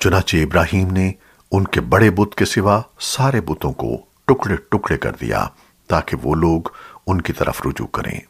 چنانچہ ابراہیم نے ان کے بڑے بت کے سوا سارے بتوں کو ٹکڑے ٹکڑے کر دیا تاکہ وہ لوگ ان کی طرف رجوع کریں۔